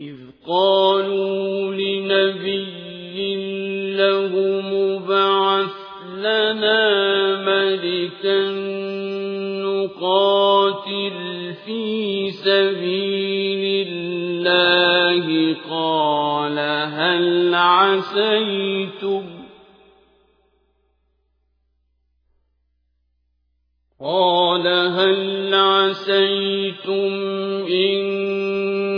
إذ قالوا لنبي له مبعث لنا ملكا نقاتل في سبيل الله. قال هل عسيتم؟ قال هل عسيتم إن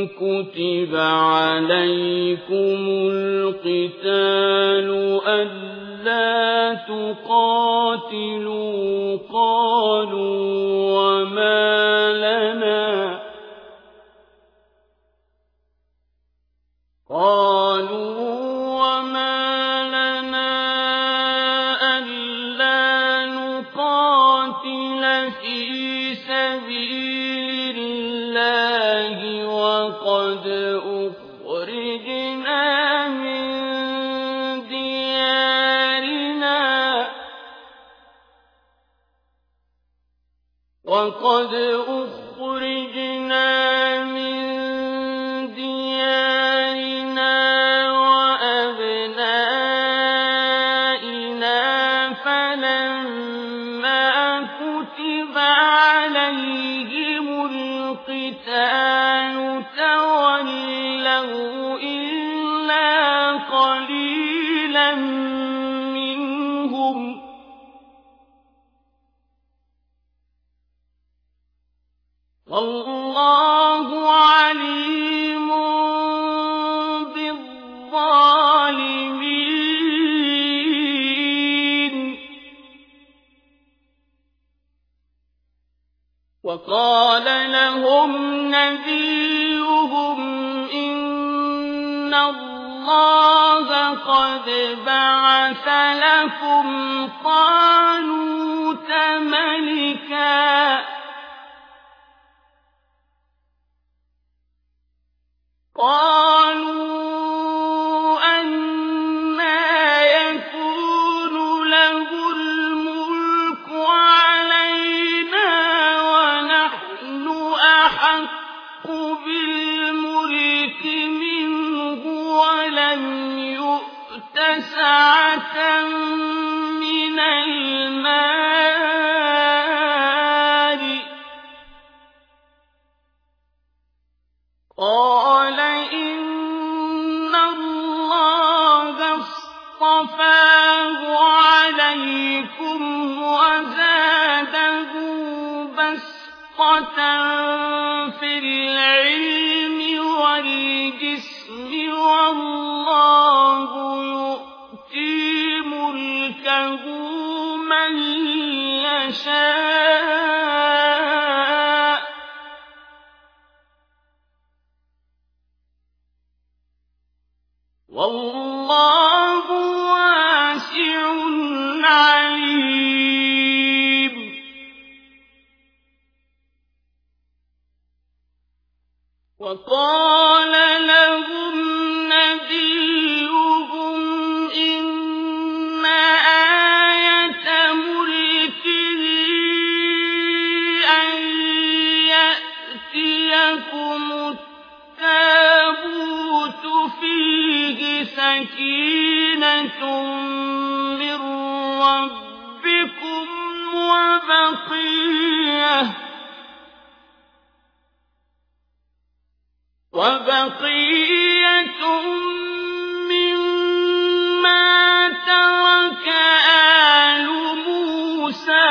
كتب عليكم القتال ألا تقاتلوا قالوا وما لنا قالوا وما لنا ألا نقاتل في سبيل الله وقد أخرجنا من ديارنا وقد أخرجنا من ديارنا وأبنائنا فلما كتب عليهم القتال إلا قليلا منهم والله عليم بالظالمين وقال لهم نبيهم الله قد بعث لكم طالوت ملكا قالوا سعة من المال قال إن الله اصطفاه عليكم وزاده بسطة في العلم. والله واسع عليم. وقال لهم نبيهم إن آية ملكه أن يأتيكم التابوت فيه سكينة من ربكم وبقية وبقية مما ترك آل موسى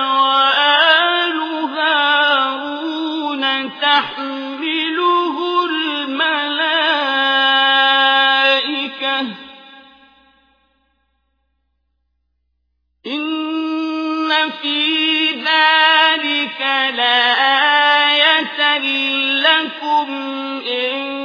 وآل هارون تحمله إن في ذلك لكم إن